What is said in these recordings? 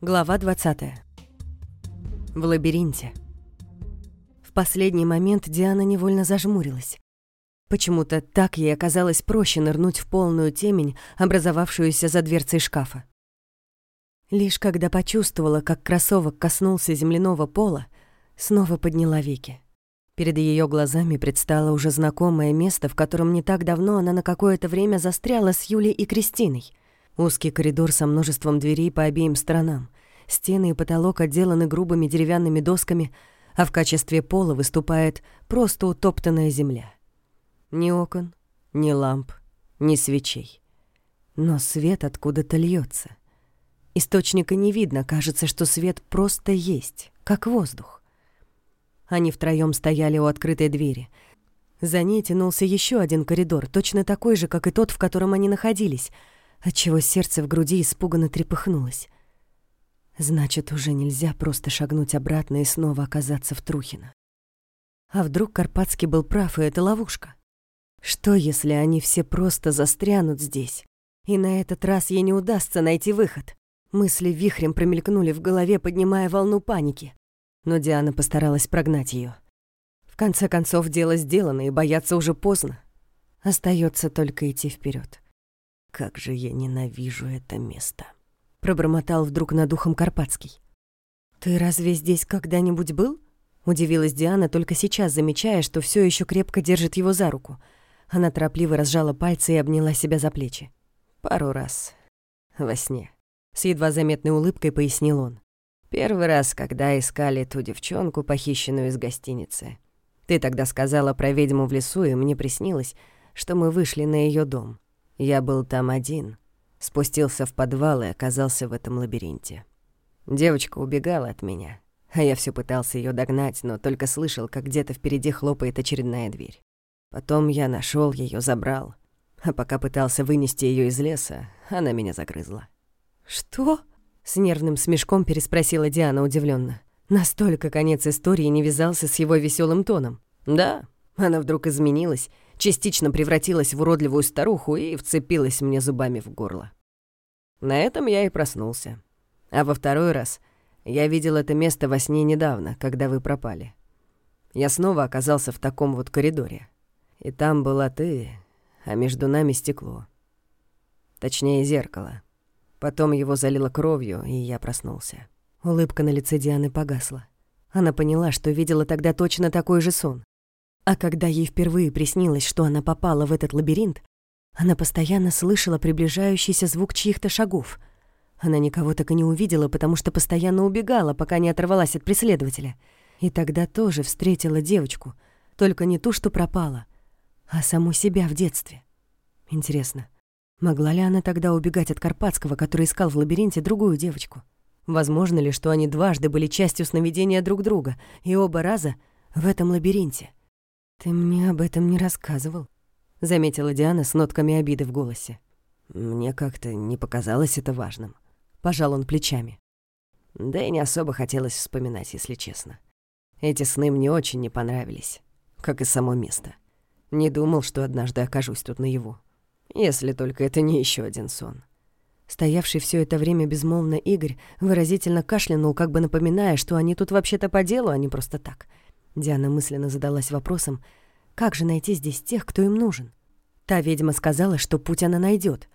Глава 20. В лабиринте. В последний момент Диана невольно зажмурилась. Почему-то так ей оказалось проще нырнуть в полную темень, образовавшуюся за дверцей шкафа. Лишь когда почувствовала, как кроссовок коснулся земляного пола, снова подняла веки. Перед ее глазами предстало уже знакомое место, в котором не так давно она на какое-то время застряла с Юлей и Кристиной — Узкий коридор со множеством дверей по обеим сторонам. Стены и потолок отделаны грубыми деревянными досками, а в качестве пола выступает просто утоптанная земля. Ни окон, ни ламп, ни свечей. Но свет откуда-то льется. Источника не видно, кажется, что свет просто есть, как воздух. Они втроём стояли у открытой двери. За ней тянулся еще один коридор, точно такой же, как и тот, в котором они находились — отчего сердце в груди испуганно трепыхнулось. Значит, уже нельзя просто шагнуть обратно и снова оказаться в Трухино. А вдруг Карпатский был прав, и это ловушка? Что, если они все просто застрянут здесь, и на этот раз ей не удастся найти выход? Мысли вихрем промелькнули в голове, поднимая волну паники. Но Диана постаралась прогнать ее. В конце концов, дело сделано, и бояться уже поздно. Остается только идти вперед. «Как же я ненавижу это место!» — пробормотал вдруг над ухом Карпатский. «Ты разве здесь когда-нибудь был?» — удивилась Диана, только сейчас замечая, что все еще крепко держит его за руку. Она торопливо разжала пальцы и обняла себя за плечи. «Пару раз. Во сне». С едва заметной улыбкой пояснил он. «Первый раз, когда искали ту девчонку, похищенную из гостиницы. Ты тогда сказала про ведьму в лесу, и мне приснилось, что мы вышли на ее дом. Я был там один, спустился в подвал и оказался в этом лабиринте. Девочка убегала от меня, а я все пытался ее догнать, но только слышал, как где-то впереди хлопает очередная дверь. Потом я нашел ее, забрал, а пока пытался вынести ее из леса, она меня загрызла. «Что?» — с нервным смешком переспросила Диана удивленно. Настолько конец истории не вязался с его веселым тоном. «Да, она вдруг изменилась, частично превратилась в уродливую старуху и вцепилась мне зубами в горло. На этом я и проснулся. А во второй раз я видел это место во сне недавно, когда вы пропали. Я снова оказался в таком вот коридоре. И там была ты, а между нами стекло. Точнее, зеркало. Потом его залило кровью, и я проснулся. Улыбка на лице Дианы погасла. Она поняла, что видела тогда точно такой же сон. А когда ей впервые приснилось, что она попала в этот лабиринт, она постоянно слышала приближающийся звук чьих-то шагов. Она никого так и не увидела, потому что постоянно убегала, пока не оторвалась от преследователя. И тогда тоже встретила девочку, только не ту, что пропала, а саму себя в детстве. Интересно, могла ли она тогда убегать от Карпатского, который искал в лабиринте другую девочку? Возможно ли, что они дважды были частью сновидения друг друга, и оба раза в этом лабиринте? «Ты мне об этом не рассказывал», — заметила Диана с нотками обиды в голосе. «Мне как-то не показалось это важным», — пожал он плечами. Да и не особо хотелось вспоминать, если честно. Эти сны мне очень не понравились, как и само место. Не думал, что однажды окажусь тут наяву. Если только это не еще один сон. Стоявший все это время безмолвно Игорь выразительно кашлянул, как бы напоминая, что они тут вообще-то по делу, а не просто так — Диана мысленно задалась вопросом, как же найти здесь тех, кто им нужен? Та ведьма сказала, что путь она найдет,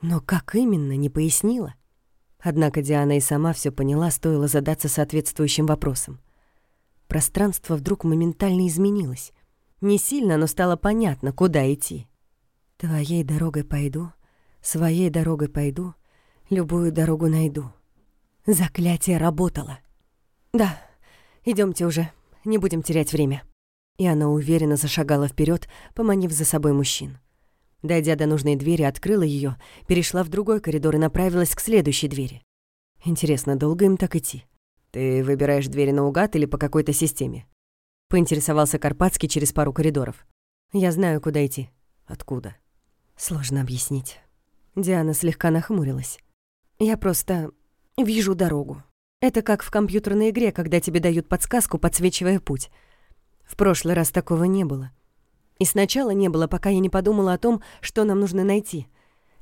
но как именно, не пояснила. Однако Диана и сама все поняла, стоило задаться соответствующим вопросом. Пространство вдруг моментально изменилось. Не сильно, но стало понятно, куда идти. «Твоей дорогой пойду, своей дорогой пойду, любую дорогу найду». Заклятие работало. «Да, идемте уже», не будем терять время». И она уверенно зашагала вперед, поманив за собой мужчин. Дойдя до нужной двери, открыла ее, перешла в другой коридор и направилась к следующей двери. Интересно, долго им так идти? Ты выбираешь двери наугад или по какой-то системе? Поинтересовался Карпатский через пару коридоров. Я знаю, куда идти. Откуда? Сложно объяснить. Диана слегка нахмурилась. Я просто вижу дорогу. Это как в компьютерной игре, когда тебе дают подсказку, подсвечивая путь. В прошлый раз такого не было. И сначала не было, пока я не подумала о том, что нам нужно найти.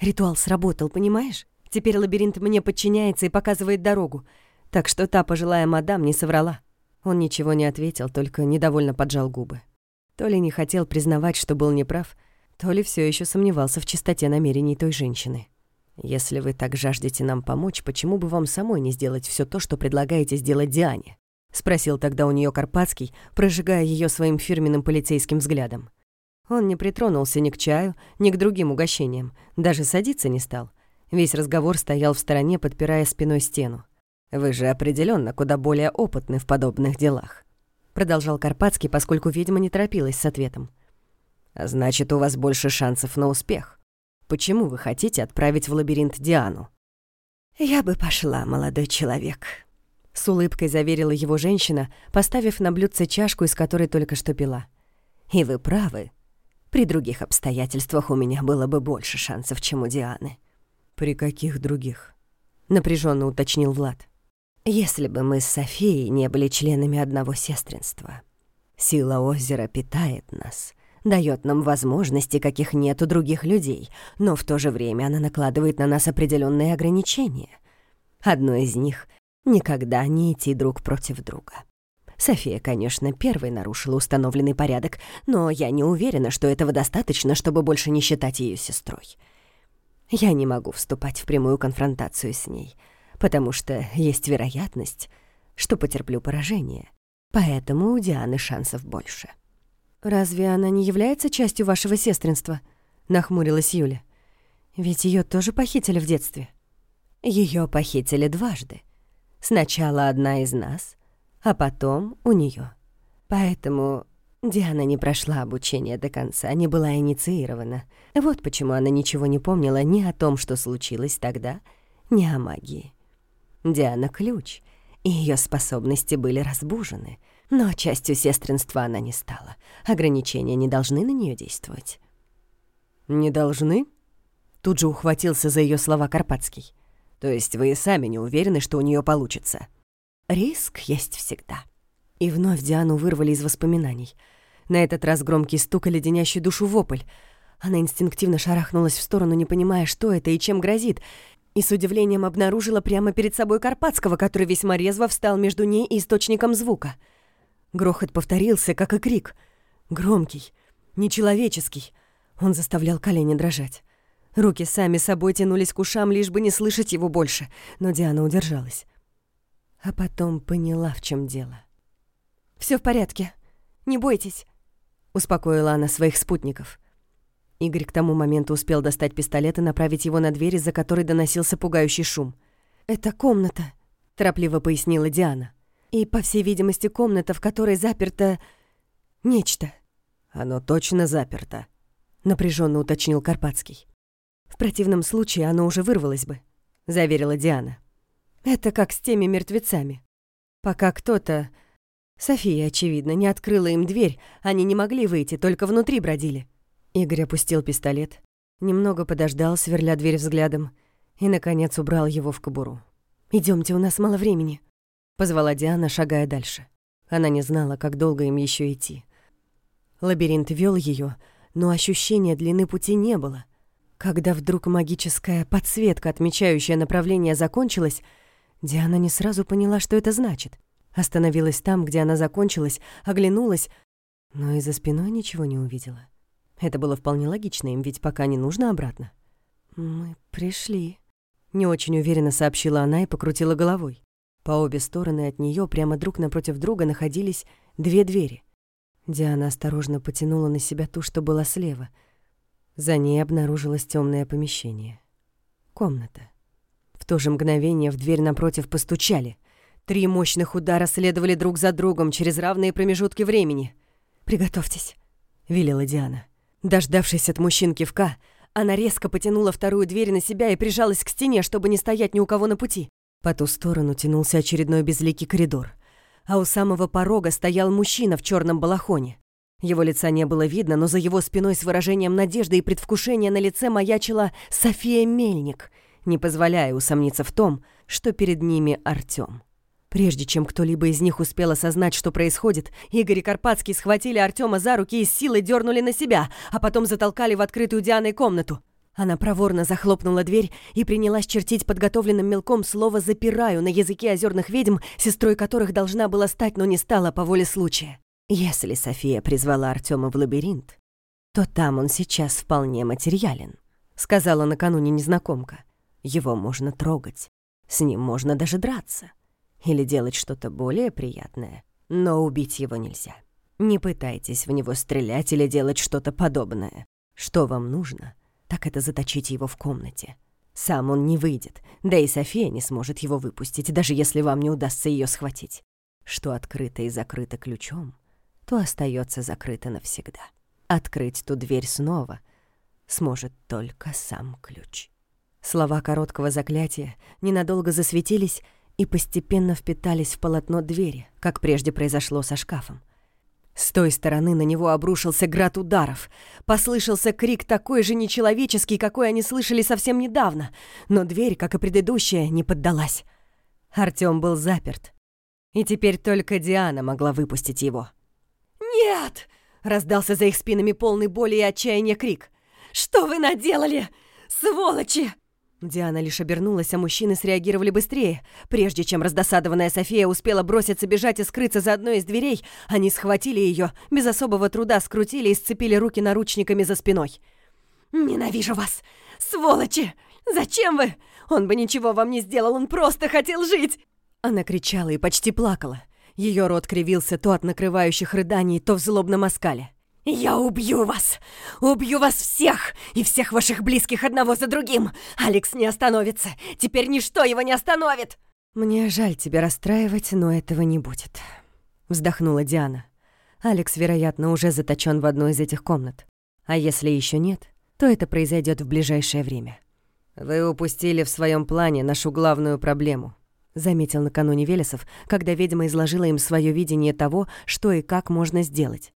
Ритуал сработал, понимаешь? Теперь лабиринт мне подчиняется и показывает дорогу. Так что та пожилая мадам не соврала. Он ничего не ответил, только недовольно поджал губы. То ли не хотел признавать, что был неправ, то ли все еще сомневался в чистоте намерений той женщины. «Если вы так жаждете нам помочь, почему бы вам самой не сделать все то, что предлагаете сделать Диане?» — спросил тогда у нее Карпатский, прожигая ее своим фирменным полицейским взглядом. Он не притронулся ни к чаю, ни к другим угощениям, даже садиться не стал. Весь разговор стоял в стороне, подпирая спиной стену. «Вы же определенно куда более опытны в подобных делах», — продолжал Карпатский, поскольку ведьма не торопилась с ответом. «А значит, у вас больше шансов на успех. Почему вы хотите отправить в лабиринт Диану?» «Я бы пошла, молодой человек», — с улыбкой заверила его женщина, поставив на блюдце чашку, из которой только что пила. «И вы правы. При других обстоятельствах у меня было бы больше шансов, чем у Дианы». «При каких других?» — напряженно уточнил Влад. «Если бы мы с Софией не были членами одного сестринства. Сила озера питает нас, дает нам возможности, каких нет у других людей, но в то же время она накладывает на нас определенные ограничения. Одно из них — никогда не идти друг против друга. София, конечно, первой нарушила установленный порядок, но я не уверена, что этого достаточно, чтобы больше не считать ее сестрой. Я не могу вступать в прямую конфронтацию с ней, потому что есть вероятность, что потерплю поражение, поэтому у Дианы шансов больше. «Разве она не является частью вашего сестринства?» — нахмурилась Юля. «Ведь ее тоже похитили в детстве». Ее похитили дважды. Сначала одна из нас, а потом у нее. Поэтому Диана не прошла обучение до конца, не была инициирована. Вот почему она ничего не помнила ни о том, что случилось тогда, ни о магии. Диана — ключ, и ее способности были разбужены — но частью сестринства она не стала. Ограничения не должны на нее действовать. «Не должны?» Тут же ухватился за ее слова Карпатский. «То есть вы и сами не уверены, что у нее получится?» «Риск есть всегда». И вновь Диану вырвали из воспоминаний. На этот раз громкий стук и леденящий душу вопль. Она инстинктивно шарахнулась в сторону, не понимая, что это и чем грозит, и с удивлением обнаружила прямо перед собой Карпатского, который весьма резво встал между ней и источником звука — Грохот повторился, как и крик. Громкий, нечеловеческий. Он заставлял колени дрожать. Руки сами собой тянулись к ушам, лишь бы не слышать его больше, но Диана удержалась. А потом поняла, в чем дело. Все в порядке. Не бойтесь», — успокоила она своих спутников. Игорь к тому моменту успел достать пистолет и направить его на дверь, из-за которой доносился пугающий шум. «Это комната», — торопливо пояснила Диана. И, по всей видимости, комната, в которой заперто нечто. «Оно точно заперто», — напряженно уточнил Карпатский. «В противном случае оно уже вырвалось бы», — заверила Диана. «Это как с теми мертвецами. Пока кто-то... София, очевидно, не открыла им дверь, они не могли выйти, только внутри бродили». Игорь опустил пистолет, немного подождал, сверля дверь взглядом, и, наконец, убрал его в кобуру. Идемте, у нас мало времени», Позвала Диана, шагая дальше. Она не знала, как долго им еще идти. Лабиринт вел ее, но ощущения длины пути не было. Когда вдруг магическая подсветка, отмечающая направление, закончилась, Диана не сразу поняла, что это значит. Остановилась там, где она закончилась, оглянулась, но и за спиной ничего не увидела. Это было вполне логично, им ведь пока не нужно обратно. «Мы пришли», — не очень уверенно сообщила она и покрутила головой. По обе стороны от нее прямо друг напротив друга находились две двери. Диана осторожно потянула на себя ту, что была слева. За ней обнаружилось темное помещение. Комната. В то же мгновение в дверь напротив постучали. Три мощных удара следовали друг за другом через равные промежутки времени. «Приготовьтесь», — велела Диана. Дождавшись от мужчин кивка, она резко потянула вторую дверь на себя и прижалась к стене, чтобы не стоять ни у кого на пути. По ту сторону тянулся очередной безликий коридор, а у самого порога стоял мужчина в черном балахоне. Его лица не было видно, но за его спиной с выражением надежды и предвкушения на лице маячила София Мельник, не позволяя усомниться в том, что перед ними Артём. Прежде чем кто-либо из них успел осознать, что происходит, Игорь и Карпатский схватили Артема за руки и с силой дернули на себя, а потом затолкали в открытую Дианой комнату. Она проворно захлопнула дверь и принялась чертить подготовленным мелком слово «запираю» на языке озерных ведьм, сестрой которых должна была стать, но не стала по воле случая. Если София призвала Артема в лабиринт, то там он сейчас вполне материален, сказала накануне незнакомка. Его можно трогать, с ним можно даже драться или делать что-то более приятное, но убить его нельзя. Не пытайтесь в него стрелять или делать что-то подобное. Что вам нужно — так это заточить его в комнате. Сам он не выйдет, да и София не сможет его выпустить, даже если вам не удастся ее схватить. Что открыто и закрыто ключом, то остается закрыто навсегда. Открыть ту дверь снова сможет только сам ключ. Слова короткого заклятия ненадолго засветились и постепенно впитались в полотно двери, как прежде произошло со шкафом. С той стороны на него обрушился град ударов. Послышался крик такой же нечеловеческий, какой они слышали совсем недавно, но дверь, как и предыдущая, не поддалась. Артём был заперт, и теперь только Диана могла выпустить его. «Нет!» — раздался за их спинами полный боли и отчаяния крик. «Что вы наделали, сволочи!» Диана лишь обернулась, а мужчины среагировали быстрее. Прежде чем раздосадованная София успела броситься бежать и скрыться за одной из дверей, они схватили ее, без особого труда скрутили и сцепили руки наручниками за спиной. «Ненавижу вас! Сволочи! Зачем вы? Он бы ничего вам не сделал, он просто хотел жить!» Она кричала и почти плакала. Ее рот кривился то от накрывающих рыданий, то в злобном оскале. «Я убью вас! Убью вас всех! И всех ваших близких одного за другим! Алекс не остановится! Теперь ничто его не остановит!» «Мне жаль тебя расстраивать, но этого не будет», — вздохнула Диана. «Алекс, вероятно, уже заточен в одной из этих комнат. А если еще нет, то это произойдет в ближайшее время». «Вы упустили в своем плане нашу главную проблему», — заметил накануне Велесов, когда ведьма изложила им свое видение того, что и как можно сделать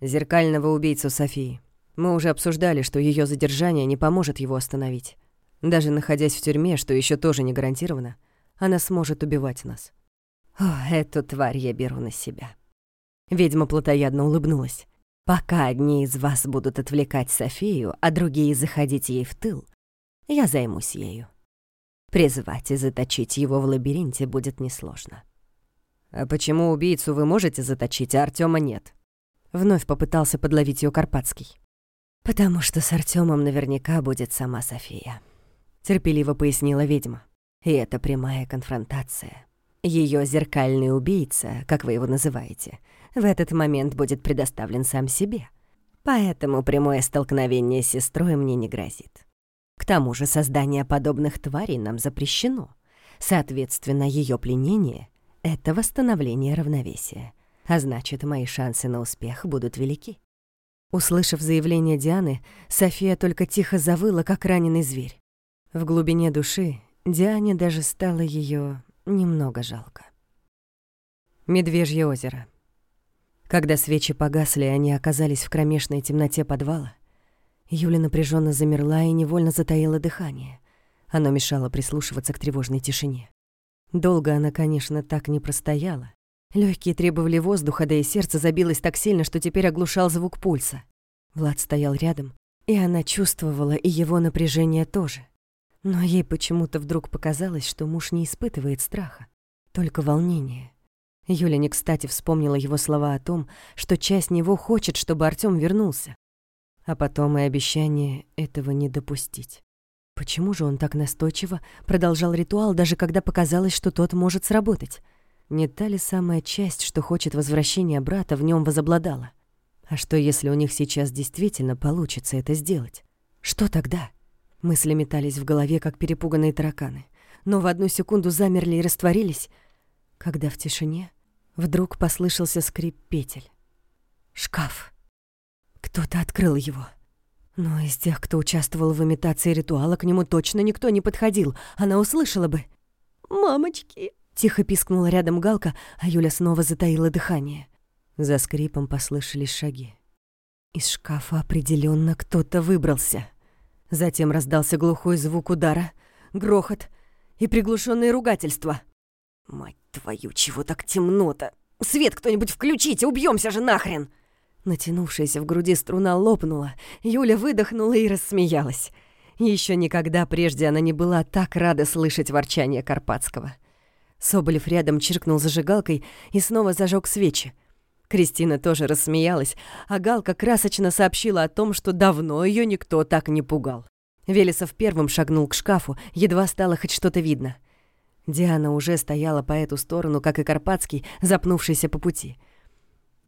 зеркального убийцу Софии. Мы уже обсуждали, что ее задержание не поможет его остановить. Даже находясь в тюрьме, что еще тоже не гарантировано, она сможет убивать нас. О, эту тварь я беру на себя. Ведьма плотоядно улыбнулась. Пока одни из вас будут отвлекать Софию, а другие заходить ей в тыл, я займусь ею. Призвать и заточить его в лабиринте будет несложно. А почему убийцу вы можете заточить, а Артема нет? Вновь попытался подловить ее Карпатский. «Потому что с Артемом наверняка будет сама София», — терпеливо пояснила ведьма. «И это прямая конфронтация. Ее зеркальный убийца, как вы его называете, в этот момент будет предоставлен сам себе. Поэтому прямое столкновение с сестрой мне не грозит. К тому же создание подобных тварей нам запрещено. Соответственно, ее пленение — это восстановление равновесия а значит, мои шансы на успех будут велики. Услышав заявление Дианы, София только тихо завыла, как раненый зверь. В глубине души Диане даже стало ее немного жалко. Медвежье озеро. Когда свечи погасли, они оказались в кромешной темноте подвала. Юля напряженно замерла и невольно затаила дыхание. Оно мешало прислушиваться к тревожной тишине. Долго она, конечно, так не простояла. Легкие требовали воздуха, да и сердце забилось так сильно, что теперь оглушал звук пульса. Влад стоял рядом, и она чувствовала и его напряжение тоже. Но ей почему-то вдруг показалось, что муж не испытывает страха, только волнение. Юля не кстати вспомнила его слова о том, что часть него хочет, чтобы Артём вернулся. А потом и обещание этого не допустить. Почему же он так настойчиво продолжал ритуал, даже когда показалось, что тот может сработать? Не та ли самая часть, что хочет возвращения брата, в нем возобладала? А что, если у них сейчас действительно получится это сделать? Что тогда? Мысли метались в голове, как перепуганные тараканы, но в одну секунду замерли и растворились, когда в тишине вдруг послышался скрип петель. Шкаф. Кто-то открыл его. Но из тех, кто участвовал в имитации ритуала, к нему точно никто не подходил. Она услышала бы. «Мамочки!» Тихо пискнула рядом Галка, а Юля снова затаила дыхание. За скрипом послышались шаги. Из шкафа определенно кто-то выбрался. Затем раздался глухой звук удара, грохот и приглушенные ругательства. «Мать твою, чего так темно-то? Свет кто-нибудь включите, убьемся же нахрен!» Натянувшаяся в груди струна лопнула, Юля выдохнула и рассмеялась. Еще никогда прежде она не была так рада слышать ворчание Карпатского. Соболев рядом чиркнул зажигалкой и снова зажег свечи. Кристина тоже рассмеялась, а Галка красочно сообщила о том, что давно ее никто так не пугал. Велесов первым шагнул к шкафу, едва стало хоть что-то видно. Диана уже стояла по эту сторону, как и Карпатский, запнувшийся по пути.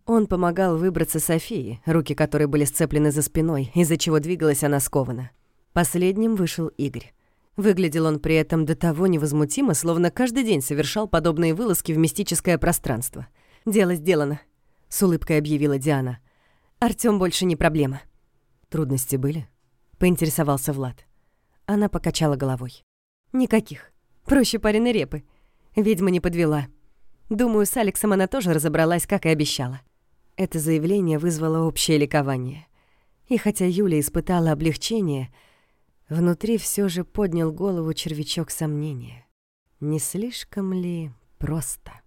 Он помогал выбраться Софии, руки которой были сцеплены за спиной, из-за чего двигалась она скованно. Последним вышел Игорь. Выглядел он при этом до того невозмутимо, словно каждый день совершал подобные вылазки в мистическое пространство. «Дело сделано», — с улыбкой объявила Диана. «Артём больше не проблема». «Трудности были?» — поинтересовался Влад. Она покачала головой. «Никаких. Проще пареной репы. Ведьма не подвела. Думаю, с Алексом она тоже разобралась, как и обещала». Это заявление вызвало общее ликование. И хотя Юля испытала облегчение, внутри все же поднял голову червячок сомнения. Не слишком ли просто?